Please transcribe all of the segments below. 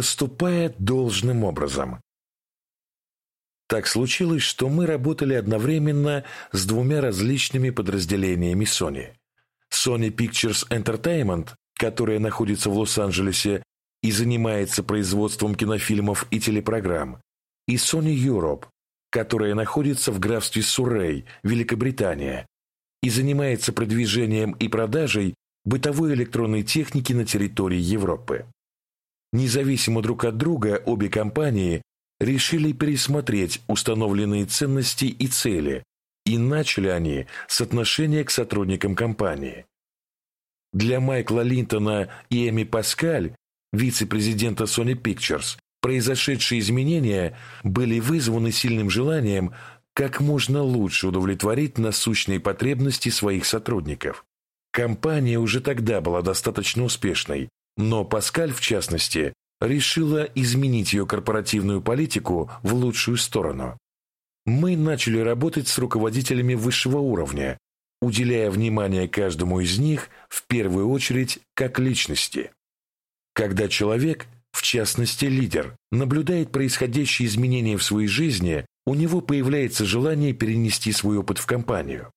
поступая должным образом. Так случилось, что мы работали одновременно с двумя различными подразделениями Sony. Sony Pictures Entertainment, которая находится в Лос-Анджелесе и занимается производством кинофильмов и телепрограмм, и Sony Europe, которая находится в графстве Суррей, Великобритания, и занимается продвижением и продажей бытовой электронной техники на территории Европы. Независимо друг от друга, обе компании решили пересмотреть установленные ценности и цели, и начали они с отношения к сотрудникам компании. Для Майкла Линтона и Эми Паскаль, вице-президента Sony Pictures, произошедшие изменения были вызваны сильным желанием как можно лучше удовлетворить насущные потребности своих сотрудников. Компания уже тогда была достаточно успешной, но Паскаль, в частности, решила изменить ее корпоративную политику в лучшую сторону. Мы начали работать с руководителями высшего уровня, уделяя внимание каждому из них в первую очередь как личности. Когда человек, в частности лидер, наблюдает происходящие изменения в своей жизни, у него появляется желание перенести свой опыт в компанию.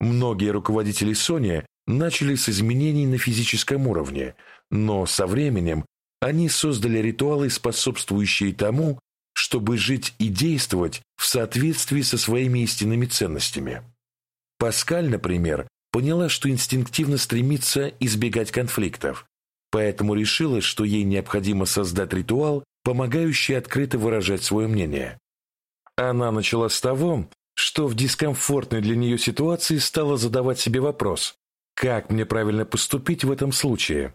Многие руководители Sony начали с изменений на физическом уровне, но со временем они создали ритуалы, способствующие тому, чтобы жить и действовать в соответствии со своими истинными ценностями. Паскаль, например, поняла, что инстинктивно стремится избегать конфликтов, поэтому решила, что ей необходимо создать ритуал, помогающий открыто выражать свое мнение. Она начала с того, что в дискомфортной для нее ситуации стала задавать себе вопрос, как мне правильно поступить в этом случае?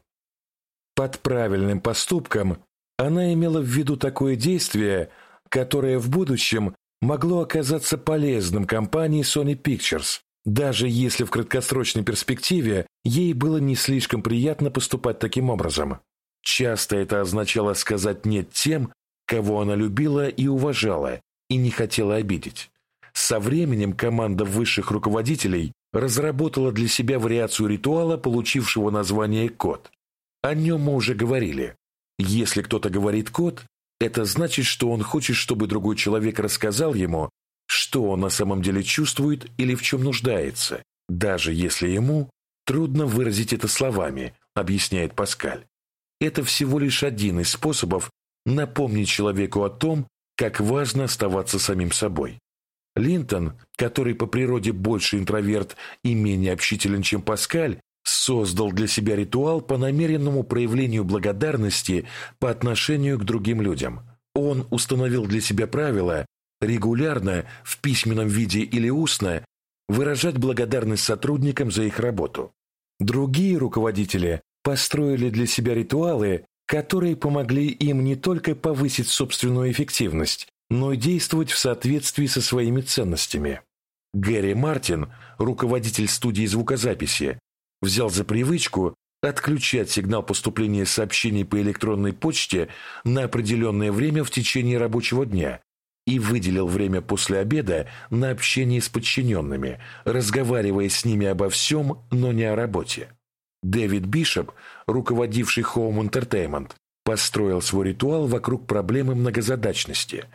Под правильным поступком она имела в виду такое действие, которое в будущем могло оказаться полезным компании Sony Pictures, даже если в краткосрочной перспективе ей было не слишком приятно поступать таким образом. Часто это означало сказать «нет» тем, кого она любила и уважала, и не хотела обидеть. Со временем команда высших руководителей разработала для себя вариацию ритуала, получившего название «код». О нем мы уже говорили. Если кто-то говорит «код», это значит, что он хочет, чтобы другой человек рассказал ему, что он на самом деле чувствует или в чем нуждается, даже если ему трудно выразить это словами, объясняет Паскаль. Это всего лишь один из способов напомнить человеку о том, как важно оставаться самим собой. Линтон, который по природе больше интроверт и менее общителен, чем Паскаль, создал для себя ритуал по намеренному проявлению благодарности по отношению к другим людям. Он установил для себя правило регулярно, в письменном виде или устно, выражать благодарность сотрудникам за их работу. Другие руководители построили для себя ритуалы, которые помогли им не только повысить собственную эффективность, но и действовать в соответствии со своими ценностями. Гэри Мартин, руководитель студии звукозаписи, взял за привычку отключать сигнал поступления сообщений по электронной почте на определенное время в течение рабочего дня и выделил время после обеда на общение с подчиненными, разговаривая с ними обо всем, но не о работе. Дэвид Бишоп, руководивший Home Entertainment, построил свой ритуал вокруг проблемы многозадачности.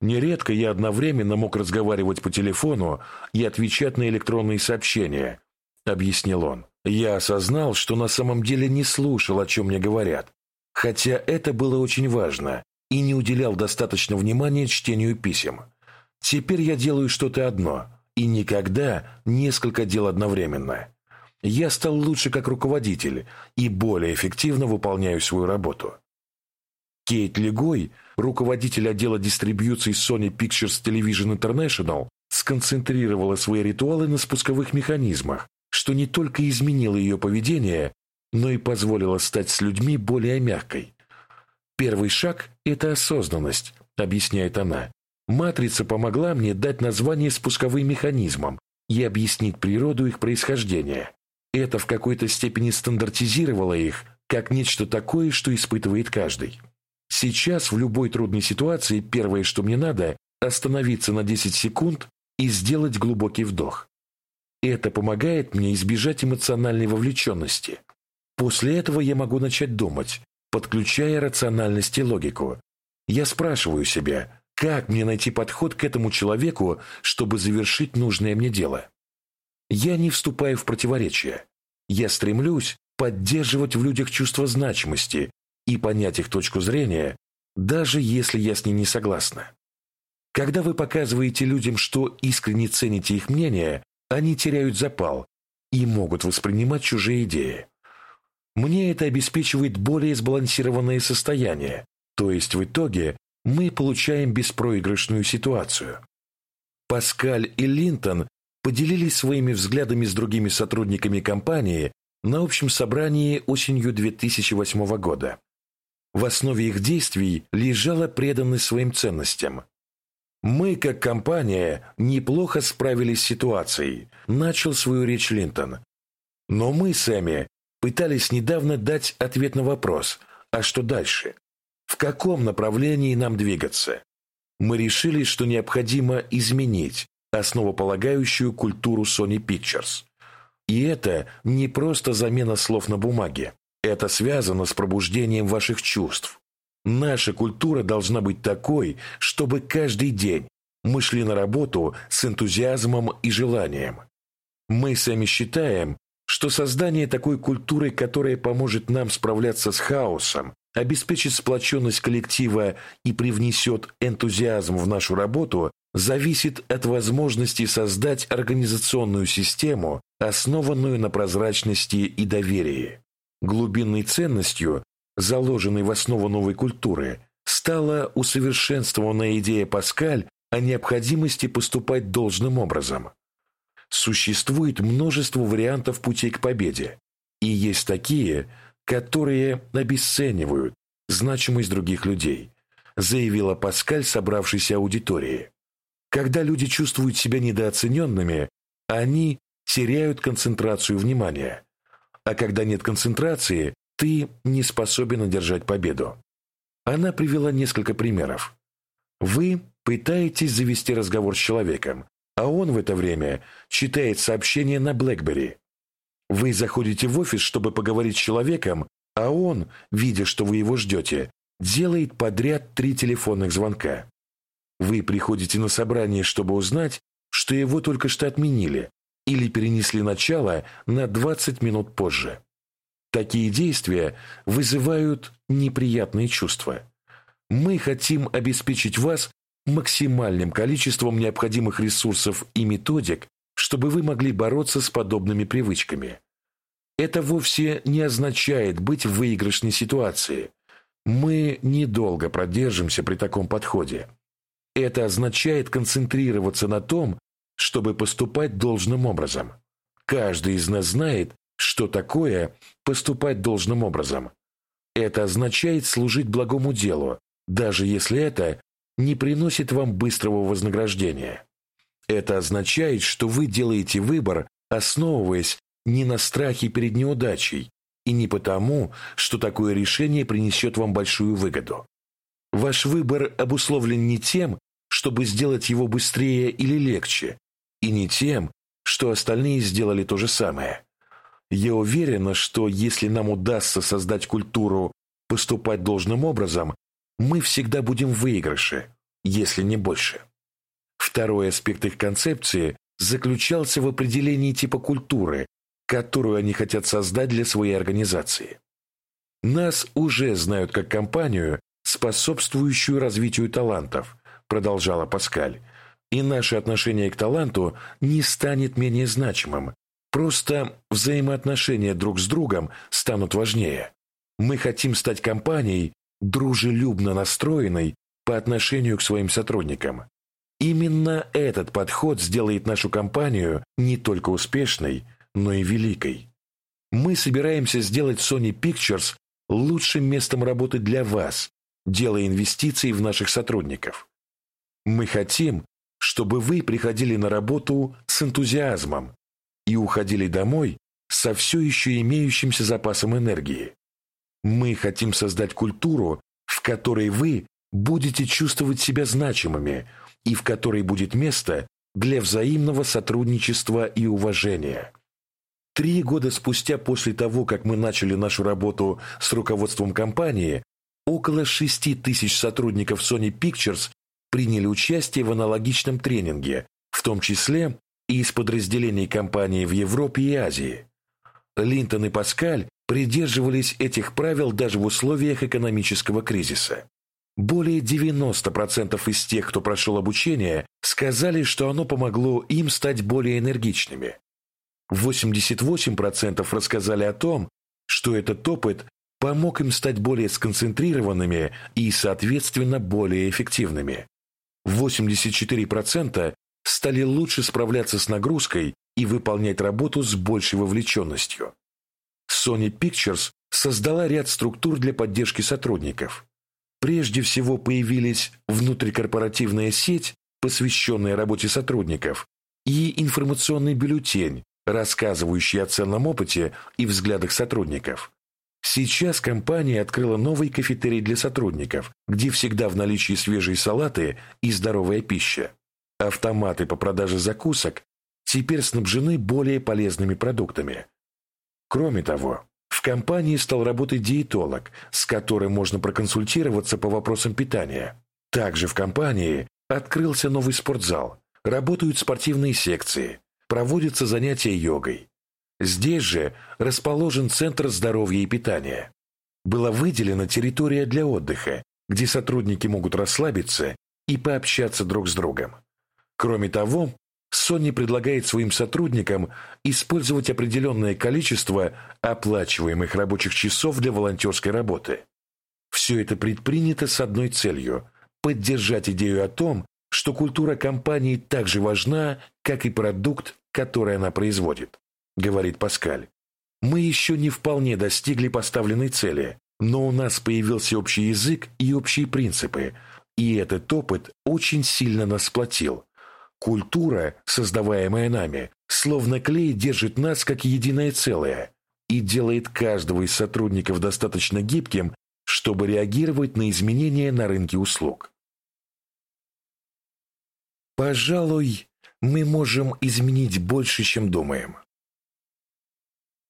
Нередко я одновременно мог разговаривать по телефону и отвечать на электронные сообщения, объяснил он. Я осознал, что на самом деле не слушал, о чем мне говорят, хотя это было очень важно, и не уделял достаточно внимания чтению писем. Теперь я делаю что-то одно, и никогда несколько дел одновременно. Я стал лучше как руководитель и более эффективно выполняю свою работу. Кейт Легой, руководитель отдела дистрибьюции Sony Pictures Television International, сконцентрировала свои ритуалы на спусковых механизмах, что не только изменило ее поведение, но и позволило стать с людьми более мягкой. Первый шаг – это осознанность, объясняет она. Матрица помогла мне дать название спусковым механизмам и объяснить природу их происхождения. Это в какой-то степени стандартизировало их, как нечто такое, что испытывает каждый. Сейчас в любой трудной ситуации первое, что мне надо – остановиться на 10 секунд и сделать глубокий вдох. Это помогает мне избежать эмоциональной вовлеченности. После этого я могу начать думать, подключая рациональность и логику. Я спрашиваю себя, как мне найти подход к этому человеку, чтобы завершить нужное мне дело? Я не вступаю в противоречие. Я стремлюсь поддерживать в людях чувство значимости и понять их точку зрения, даже если я с ней не согласна. Когда вы показываете людям, что искренне цените их мнение, они теряют запал и могут воспринимать чужие идеи. Мне это обеспечивает более сбалансированное состояние, то есть в итоге мы получаем беспроигрышную ситуацию. Паскаль и Линтон поделились своими взглядами с другими сотрудниками компании на общем собрании осенью 2008 года. В основе их действий лежала преданность своим ценностям. «Мы, как компания, неплохо справились с ситуацией», – начал свою речь Линтон. «Но мы сами пытались недавно дать ответ на вопрос, а что дальше? В каком направлении нам двигаться? Мы решили, что необходимо изменить основополагающую культуру Sony Pictures. И это не просто замена слов на бумаге. Это связано с пробуждением ваших чувств, Наша культура должна быть такой, чтобы каждый день мы шли на работу с энтузиазмом и желанием. Мы сами считаем, что создание такой культуры, которая поможет нам справляться с хаосом, обеспечит сплоченность коллектива и привнесет энтузиазм в нашу работу, зависит от возможности создать организационную систему, основанную на прозрачности и доверии. Глубинной ценностью заложенной в основу новой культуры, стала усовершенствованная идея Паскаль о необходимости поступать должным образом. Существует множество вариантов путей к победе, и есть такие, которые обесценивают значимость других людей, заявила Паскаль собравшейся аудитории. Когда люди чувствуют себя недооцененными, они теряют концентрацию внимания. А когда нет концентрации, ты не способен одержать победу. Она привела несколько примеров. Вы пытаетесь завести разговор с человеком, а он в это время читает сообщение на BlackBerry. Вы заходите в офис, чтобы поговорить с человеком, а он, видя, что вы его ждете, делает подряд три телефонных звонка. Вы приходите на собрание, чтобы узнать, что его только что отменили или перенесли начало на 20 минут позже. Такие действия вызывают неприятные чувства. Мы хотим обеспечить вас максимальным количеством необходимых ресурсов и методик, чтобы вы могли бороться с подобными привычками. Это вовсе не означает быть в выигрышной ситуации. Мы недолго продержимся при таком подходе. Это означает концентрироваться на том, чтобы поступать должным образом. Каждый из нас знает, что такое поступать должным образом? Это означает служить благому делу, даже если это не приносит вам быстрого вознаграждения. Это означает, что вы делаете выбор, основываясь не на страхе перед неудачей и не потому, что такое решение принесет вам большую выгоду. Ваш выбор обусловлен не тем, чтобы сделать его быстрее или легче, и не тем, что остальные сделали то же самое. Я уверена, что если нам удастся создать культуру поступать должным образом, мы всегда будем в выигрыше, если не больше. Второй аспект их концепции заключался в определении типа культуры, которую они хотят создать для своей организации. Нас уже знают как компанию, способствующую развитию талантов, продолжала Паскаль, и наше отношение к таланту не станет менее значимым, Просто взаимоотношения друг с другом станут важнее. Мы хотим стать компанией, дружелюбно настроенной по отношению к своим сотрудникам. Именно этот подход сделает нашу компанию не только успешной, но и великой. Мы собираемся сделать Sony Pictures лучшим местом работы для вас, делая инвестиции в наших сотрудников. Мы хотим, чтобы вы приходили на работу с энтузиазмом, и уходили домой со все еще имеющимся запасом энергии. Мы хотим создать культуру, в которой вы будете чувствовать себя значимыми и в которой будет место для взаимного сотрудничества и уважения. Три года спустя после того, как мы начали нашу работу с руководством компании, около 6 тысяч сотрудников Sony Pictures приняли участие в аналогичном тренинге, в том числе из подразделений компании в Европе и Азии. Линтон и Паскаль придерживались этих правил даже в условиях экономического кризиса. Более 90% из тех, кто прошел обучение, сказали, что оно помогло им стать более энергичными. 88% рассказали о том, что этот опыт помог им стать более сконцентрированными и, соответственно, более эффективными. 84% стали лучше справляться с нагрузкой и выполнять работу с большей вовлеченностью. Sony Pictures создала ряд структур для поддержки сотрудников. Прежде всего появились внутрикорпоративная сеть, посвященная работе сотрудников, и информационный бюллетень, рассказывающий о ценном опыте и взглядах сотрудников. Сейчас компания открыла новый кафетерий для сотрудников, где всегда в наличии свежие салаты и здоровая пища. Автоматы по продаже закусок теперь снабжены более полезными продуктами. Кроме того, в компании стал работать диетолог, с которым можно проконсультироваться по вопросам питания. Также в компании открылся новый спортзал, работают спортивные секции, проводятся занятия йогой. Здесь же расположен Центр здоровья и питания. Была выделена территория для отдыха, где сотрудники могут расслабиться и пообщаться друг с другом. Кроме того, Sony предлагает своим сотрудникам использовать определенное количество оплачиваемых рабочих часов для волонтерской работы. Все это предпринято с одной целью – поддержать идею о том, что культура компании так же важна, как и продукт, который она производит, говорит Паскаль. Мы еще не вполне достигли поставленной цели, но у нас появился общий язык и общие принципы, и этот опыт очень сильно нас сплотил. Культура, создаваемая нами, словно клей держит нас как единое целое и делает каждого из сотрудников достаточно гибким, чтобы реагировать на изменения на рынке услуг. Пожалуй, мы можем изменить больше, чем думаем.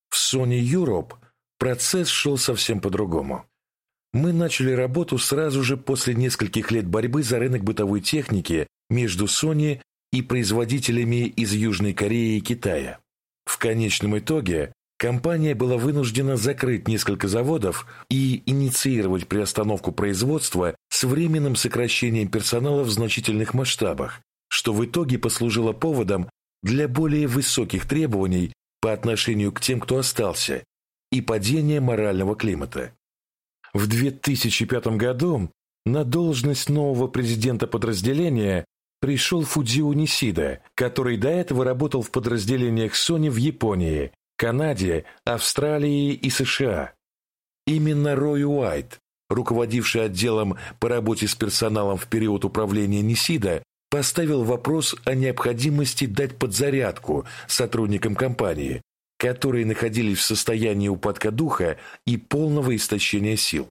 В Sony Europe процесс шел совсем по-другому. Мы начали работу сразу же после нескольких лет борьбы за рынок бытовой техники между Sony и производителями из Южной Кореи и Китая. В конечном итоге компания была вынуждена закрыть несколько заводов и инициировать приостановку производства с временным сокращением персонала в значительных масштабах, что в итоге послужило поводом для более высоких требований по отношению к тем, кто остался, и падения морального климата. В 2005 году на должность нового президента подразделения пришел Фудзио Нисида, который до этого работал в подразделениях Sony в Японии, Канаде, Австралии и США. Именно Рой Уайт, руководивший отделом по работе с персоналом в период управления Нисида, поставил вопрос о необходимости дать подзарядку сотрудникам компании, которые находились в состоянии упадка духа и полного истощения сил.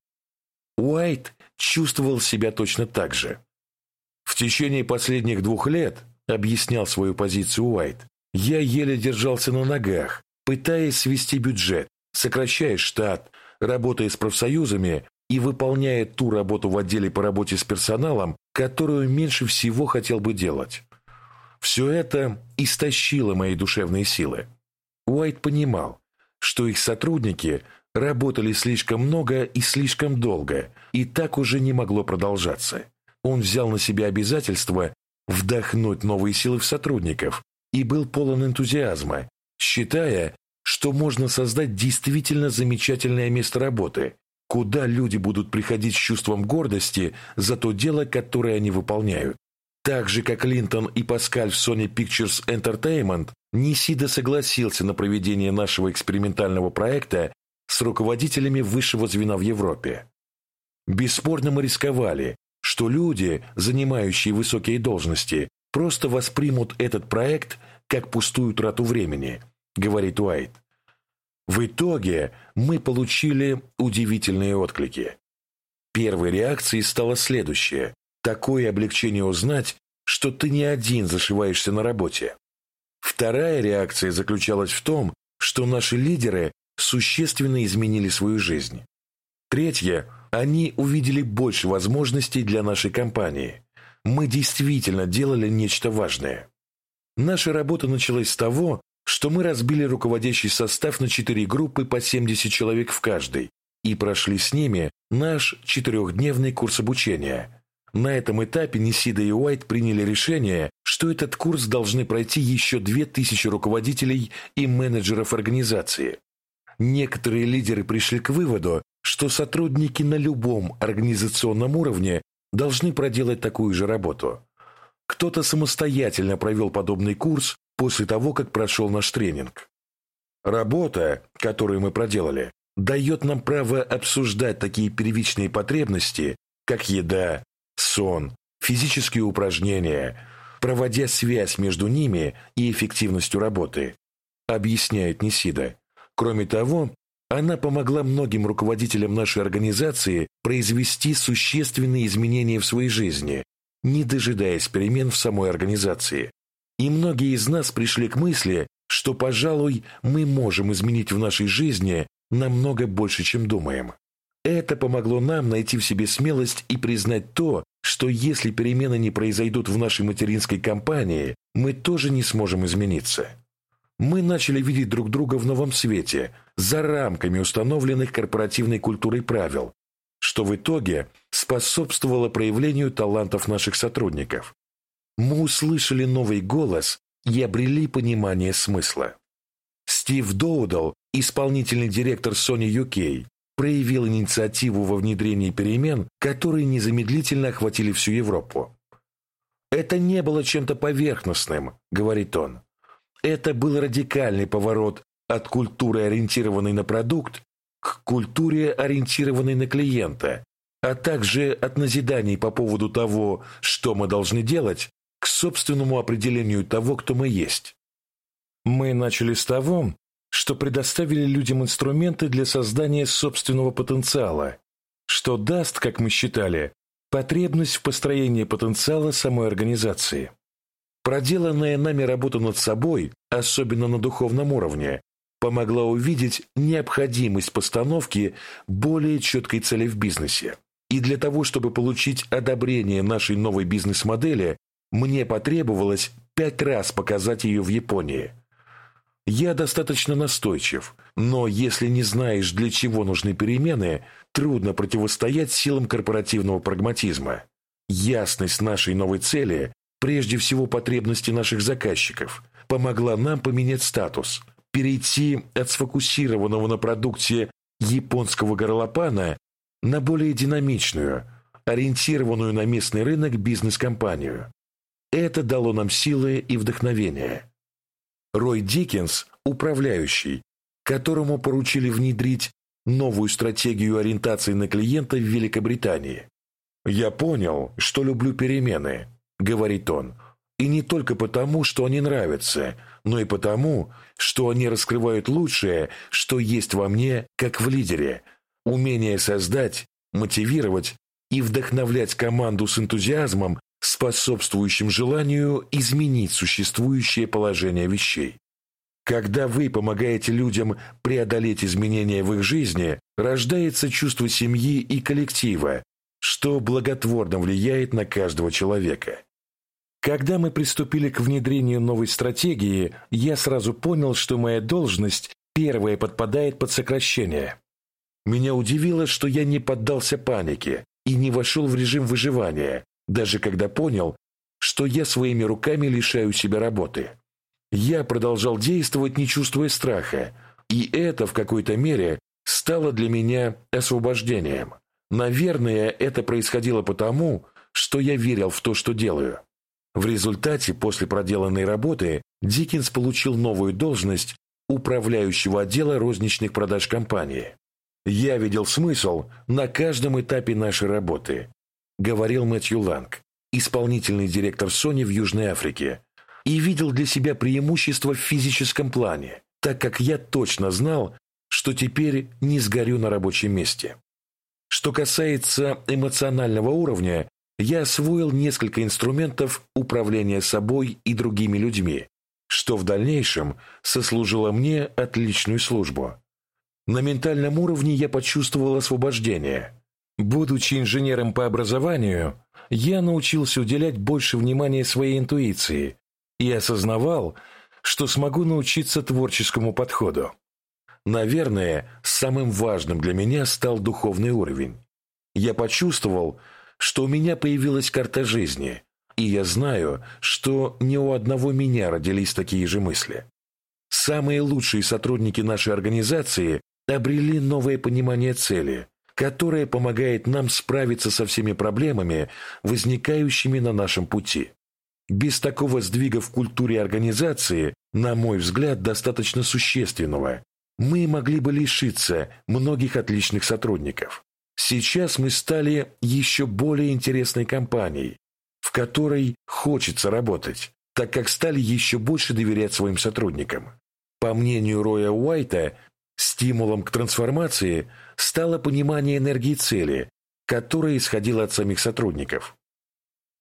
Уайт чувствовал себя точно так же. В течение последних двух лет, объяснял свою позицию Уайт, я еле держался на ногах, пытаясь свести бюджет, сокращая штат, работая с профсоюзами и выполняя ту работу в отделе по работе с персоналом, которую меньше всего хотел бы делать. Все это истощило мои душевные силы. Уайт понимал, что их сотрудники работали слишком много и слишком долго, и так уже не могло продолжаться. Он взял на себя обязательство вдохнуть новые силы в сотрудников и был полон энтузиазма, считая, что можно создать действительно замечательное место работы, куда люди будут приходить с чувством гордости за то дело, которое они выполняют. Так же, как Линтон и Паскаль в Sony Pictures Entertainment, Нисида согласился на проведение нашего экспериментального проекта с руководителями высшего звена в Европе. Бесспорно мы рисковали, что люди, занимающие высокие должности, просто воспримут этот проект как пустую трату времени, говорит Уайт. В итоге мы получили удивительные отклики. Первой реакцией стало следующее. Такое облегчение узнать, что ты не один зашиваешься на работе. Вторая реакция заключалась в том, что наши лидеры существенно изменили свою жизнь. Третье, они увидели больше возможностей для нашей компании. Мы действительно делали нечто важное. Наша работа началась с того, что мы разбили руководящий состав на четыре группы по 70 человек в каждой и прошли с ними наш четырехдневный курс обучения. На этом этапе Нисида и Уайт приняли решение, что этот курс должны пройти еще 2000 руководителей и менеджеров организации. Некоторые лидеры пришли к выводу, что сотрудники на любом организационном уровне должны проделать такую же работу. Кто-то самостоятельно провел подобный курс после того, как прошел наш тренинг. Работа, которую мы проделали, дает нам право обсуждать такие первичные потребности, как еда, сон, физические упражнения, проводя связь между ними и эффективностью работы, объясняет Нисида. Кроме того, она помогла многим руководителям нашей организации произвести существенные изменения в своей жизни, не дожидаясь перемен в самой организации. И многие из нас пришли к мысли, что, пожалуй, мы можем изменить в нашей жизни намного больше, чем думаем. Это помогло нам найти в себе смелость и признать то, что если перемены не произойдут в нашей материнской компании, мы тоже не сможем измениться. Мы начали видеть друг друга в новом свете, за рамками установленных корпоративной культурой правил, что в итоге способствовало проявлению талантов наших сотрудников. Мы услышали новый голос и обрели понимание смысла. Стив Доудал, исполнительный директор Sony UK, проявил инициативу во внедрении перемен, которые незамедлительно охватили всю Европу. «Это не было чем-то поверхностным», — говорит он. «Это был радикальный поворот от культуры, ориентированной на продукт, к культуре, ориентированной на клиента, а также от назиданий по поводу того, что мы должны делать, к собственному определению того, кто мы есть. Мы начали с того, что предоставили людям инструменты для создания собственного потенциала, что даст, как мы считали, потребность в построении потенциала самой организации. Проделанная нами работа над собой, особенно на духовном уровне, помогла увидеть необходимость постановки более четкой цели в бизнесе. И для того, чтобы получить одобрение нашей новой бизнес-модели, мне потребовалось пять раз показать ее в Японии. Я достаточно настойчив, но если не знаешь, для чего нужны перемены, трудно противостоять силам корпоративного прагматизма. Ясность нашей новой цели, прежде всего потребности наших заказчиков, помогла нам поменять статус – перейти от сфокусированного на продукте японского горлопана на более динамичную, ориентированную на местный рынок бизнес-компанию. Это дало нам силы и вдохновение. Рой Диккенс, управляющий, которому поручили внедрить новую стратегию ориентации на клиента в Великобритании. «Я понял, что люблю перемены», — говорит он, и не только потому, что они нравятся, но и потому, что они раскрывают лучшее, что есть во мне, как в лидере. Умение создать, мотивировать и вдохновлять команду с энтузиазмом, способствующим желанию изменить существующее положение вещей. Когда вы помогаете людям преодолеть изменения в их жизни, рождается чувство семьи и коллектива, что благотворно влияет на каждого человека. Когда мы приступили к внедрению новой стратегии, я сразу понял, что моя должность первая подпадает под сокращение. Меня удивило, что я не поддался панике и не вошел в режим выживания, даже когда понял, что я своими руками лишаю себя работы. Я продолжал действовать, не чувствуя страха, и это в какой-то мере стало для меня освобождением. Наверное, это происходило потому, что я верил в то, что делаю. В результате, после проделанной работы, Диккенс получил новую должность управляющего отдела розничных продаж компании. «Я видел смысл на каждом этапе нашей работы», говорил Мэтью Ланг, исполнительный директор Sony в Южной Африке, и видел для себя преимущество в физическом плане, так как я точно знал, что теперь не сгорю на рабочем месте. Что касается эмоционального уровня, я освоил несколько инструментов управления собой и другими людьми, что в дальнейшем сослужило мне отличную службу. На ментальном уровне я почувствовал освобождение. Будучи инженером по образованию, я научился уделять больше внимания своей интуиции и осознавал, что смогу научиться творческому подходу. Наверное, самым важным для меня стал духовный уровень. Я почувствовал, что у меня появилась карта жизни, и я знаю, что не у одного меня родились такие же мысли. Самые лучшие сотрудники нашей организации обрели новое понимание цели, которое помогает нам справиться со всеми проблемами, возникающими на нашем пути. Без такого сдвига в культуре организации, на мой взгляд, достаточно существенного, мы могли бы лишиться многих отличных сотрудников. Сейчас мы стали еще более интересной компанией, в которой хочется работать, так как стали еще больше доверять своим сотрудникам. По мнению Роя Уайта, стимулом к трансформации стало понимание энергии цели, которая исходила от самих сотрудников.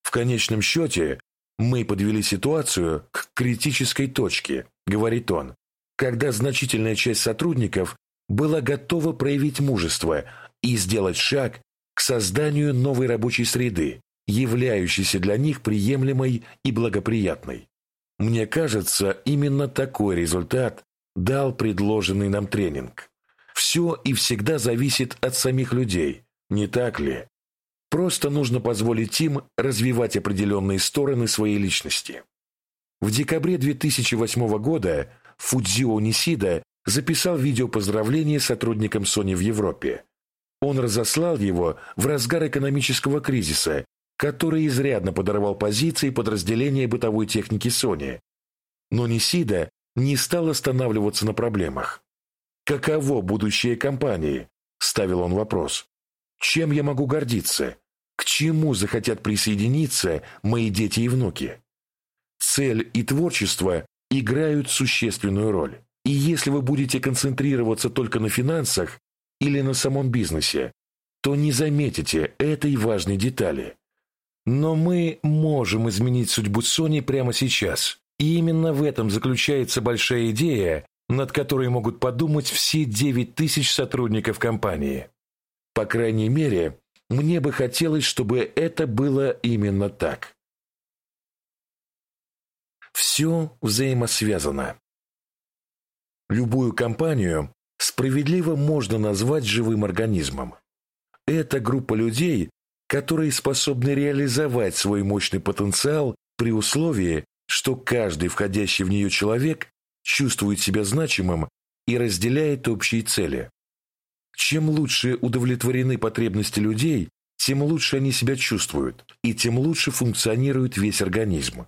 В конечном счете, мы подвели ситуацию к критической точке, говорит он, когда значительная часть сотрудников была готова проявить мужество и сделать шаг к созданию новой рабочей среды, являющейся для них приемлемой и благоприятной. Мне кажется, именно такой результат дал предложенный нам тренинг. Все и всегда зависит от самих людей, не так ли? Просто нужно позволить им развивать определенные стороны своей личности. В декабре 2008 года Фудзио Нисида записал видео поздравления сотрудникам Sony в Европе. Он разослал его в разгар экономического кризиса, который изрядно подорвал позиции подразделения бытовой техники Sony. Но Нисида не стал останавливаться на проблемах. «Каково будущее компании?» – ставил он вопрос. «Чем я могу гордиться? К чему захотят присоединиться мои дети и внуки?» Цель и творчество играют существенную роль. И если вы будете концентрироваться только на финансах или на самом бизнесе, то не заметите этой важной детали. Но мы можем изменить судьбу Sony прямо сейчас. И именно в этом заключается большая идея, над которой могут подумать все 9 тысяч сотрудников компании. По крайней мере, мне бы хотелось, чтобы это было именно так. Все взаимосвязано. Любую компанию справедливо можно назвать живым организмом. Это группа людей, которые способны реализовать свой мощный потенциал при условии, что каждый входящий в нее человек чувствует себя значимым и разделяет общие цели. Чем лучше удовлетворены потребности людей, тем лучше они себя чувствуют, и тем лучше функционирует весь организм.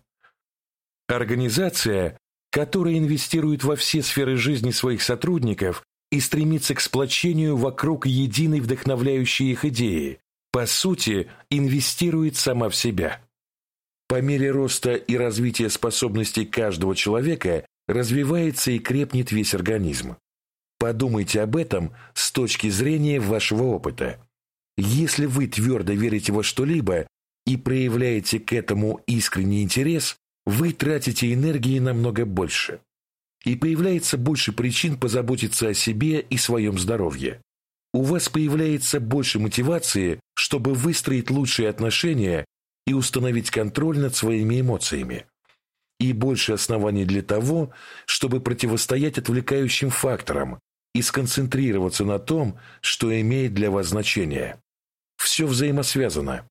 Организация, которая инвестирует во все сферы жизни своих сотрудников и стремится к сплочению вокруг единой вдохновляющей их идеи, по сути, инвестирует сама в себя. По мере роста и развития способностей каждого человека развивается и крепнет весь организм. Подумайте об этом с точки зрения вашего опыта. Если вы твердо верите во что-либо и проявляете к этому искренний интерес, вы тратите энергии намного больше. И появляется больше причин позаботиться о себе и своем здоровье. У вас появляется больше мотивации, чтобы выстроить лучшие отношения и установить контроль над своими эмоциями. И больше оснований для того, чтобы противостоять отвлекающим факторам и сконцентрироваться на том, что имеет для вас значение. Все взаимосвязано.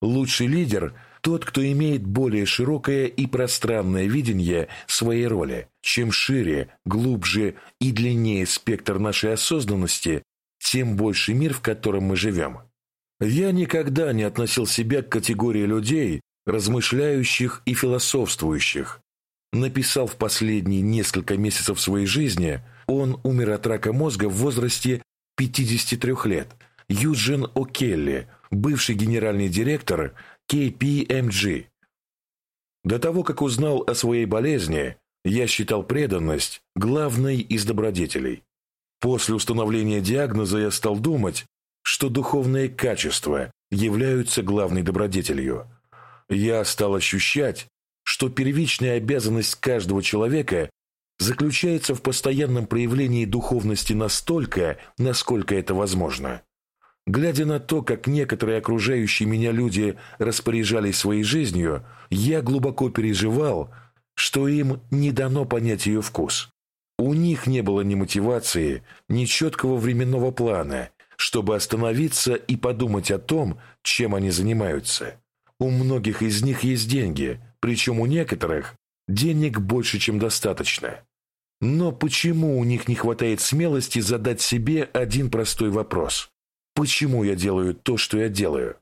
Лучший лидер – тот, кто имеет более широкое и пространное видение своей роли. Чем шире, глубже и длиннее спектр нашей осознанности, тем больше мир, в котором мы живем. Я никогда не относил себя к категории людей, размышляющих и философствующих. Написал в последние несколько месяцев своей жизни, он умер от рака мозга в возрасте 53 лет. Юджин О'Келли, бывший генеральный директор KPMG. До того, как узнал о своей болезни, я считал преданность главной из добродетелей. После установления диагноза я стал думать, что духовные качества являются главной добродетелью. Я стал ощущать, что первичная обязанность каждого человека заключается в постоянном проявлении духовности настолько, насколько это возможно. Глядя на то, как некоторые окружающие меня люди распоряжались своей жизнью, я глубоко переживал, что им не дано понять ее вкус. У них не было ни мотивации, ни четкого временного плана, чтобы остановиться и подумать о том, чем они занимаются. У многих из них есть деньги, причем у некоторых денег больше, чем достаточно. Но почему у них не хватает смелости задать себе один простой вопрос? Почему я делаю то, что я делаю?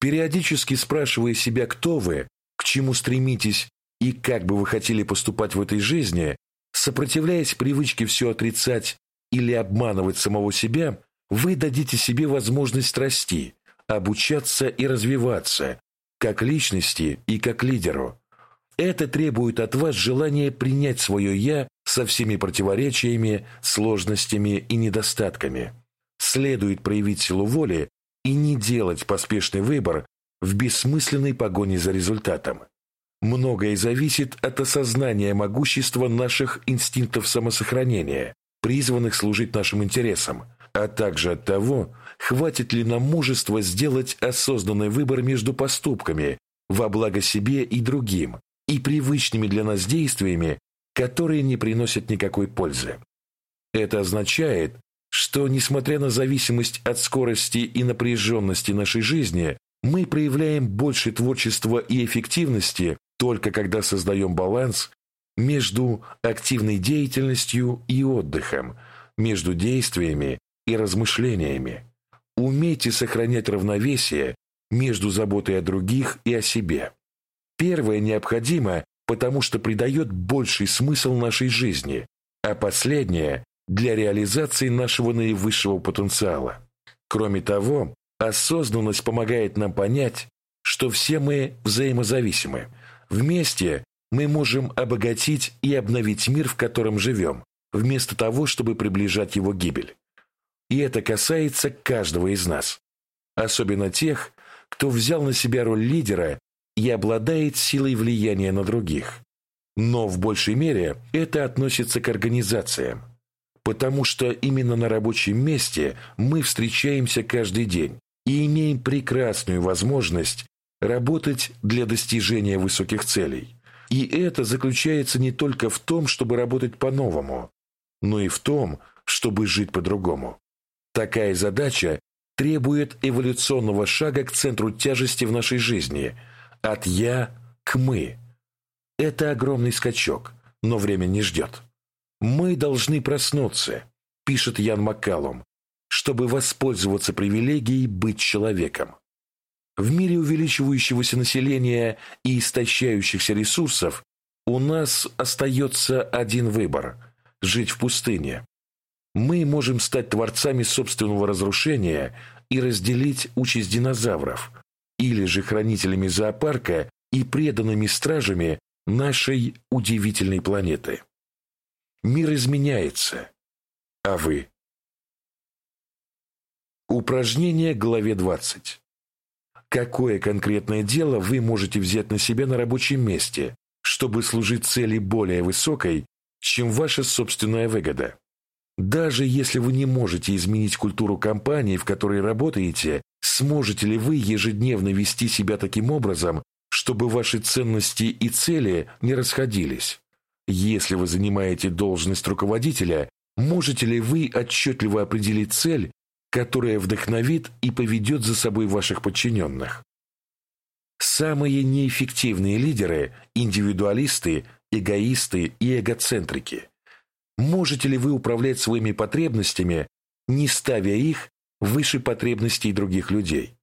Периодически спрашивая себя, кто вы, к чему стремитесь и как бы вы хотели поступать в этой жизни, сопротивляясь привычке все отрицать или обманывать самого себя, вы дадите себе возможность расти, обучаться и развиваться, как личности и как лидеру. Это требует от вас желания принять свое «я» со всеми противоречиями, сложностями и недостатками. Следует проявить силу воли и не делать поспешный выбор в бессмысленной погоне за результатом. Многое зависит от осознания могущества наших инстинктов самосохранения, призванных служить нашим интересам, а также от того, хватит ли нам мужества сделать осознанный выбор между поступками во благо себе и другим и привычными для нас действиями, которые не приносят никакой пользы. Это означает, что, несмотря на зависимость от скорости и напряженности нашей жизни, мы проявляем больше творчества и эффективности только когда создаем баланс между активной деятельностью и отдыхом, между действиями и размышлениями. Умейте сохранять равновесие между заботой о других и о себе. Первое необходимо, потому что придает больший смысл нашей жизни, а последнее – для реализации нашего наивысшего потенциала. Кроме того, осознанность помогает нам понять, что все мы взаимозависимы. Вместе мы можем обогатить и обновить мир, в котором живем, вместо того, чтобы приближать его гибель. И это касается каждого из нас. Особенно тех, кто взял на себя роль лидера и обладает силой влияния на других. Но в большей мере это относится к организациям, потому что именно на рабочем месте мы встречаемся каждый день и имеем прекрасную возможность работать для достижения высоких целей. И это заключается не только в том, чтобы работать по-новому, но и в том, чтобы жить по-другому. Такая задача требует эволюционного шага к центру тяжести в нашей жизни, от «я» к «мы». Это огромный скачок, но время не ждет. «Мы должны проснуться», – пишет Ян Маккалум, чтобы воспользоваться привилегией быть человеком. В мире увеличивающегося населения и истощающихся ресурсов у нас остается один выбор – жить в пустыне, мы можем стать творцами собственного разрушения и разделить участь динозавров, или же хранителями зоопарка и преданными стражами нашей удивительной планеты. Мир изменяется, а вы? Упражнение главе 20. Какое конкретное дело вы можете взять на себя на рабочем месте, чтобы служить цели более высокой, чем ваша собственная выгода? Даже если вы не можете изменить культуру компании, в которой работаете, сможете ли вы ежедневно вести себя таким образом, чтобы ваши ценности и цели не расходились? Если вы занимаете должность руководителя, можете ли вы отчетливо определить цель, которая вдохновит и поведет за собой ваших подчиненных? Самые неэффективные лидеры – индивидуалисты, эгоисты и эгоцентрики – Можете ли вы управлять своими потребностями, не ставя их выше потребностей других людей?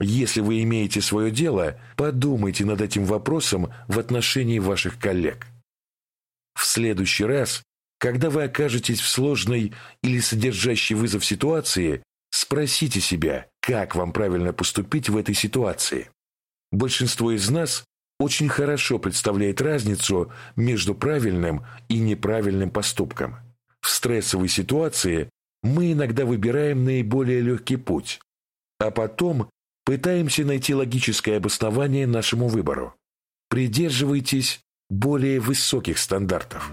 Если вы имеете свое дело, подумайте над этим вопросом в отношении ваших коллег. В следующий раз, когда вы окажетесь в сложной или содержащей вызов ситуации, спросите себя, как вам правильно поступить в этой ситуации. Большинство из нас очень хорошо представляет разницу между правильным и неправильным поступком. В стрессовой ситуации мы иногда выбираем наиболее легкий путь, а потом пытаемся найти логическое обоснование нашему выбору. придерживайтесь более высоких стандартов.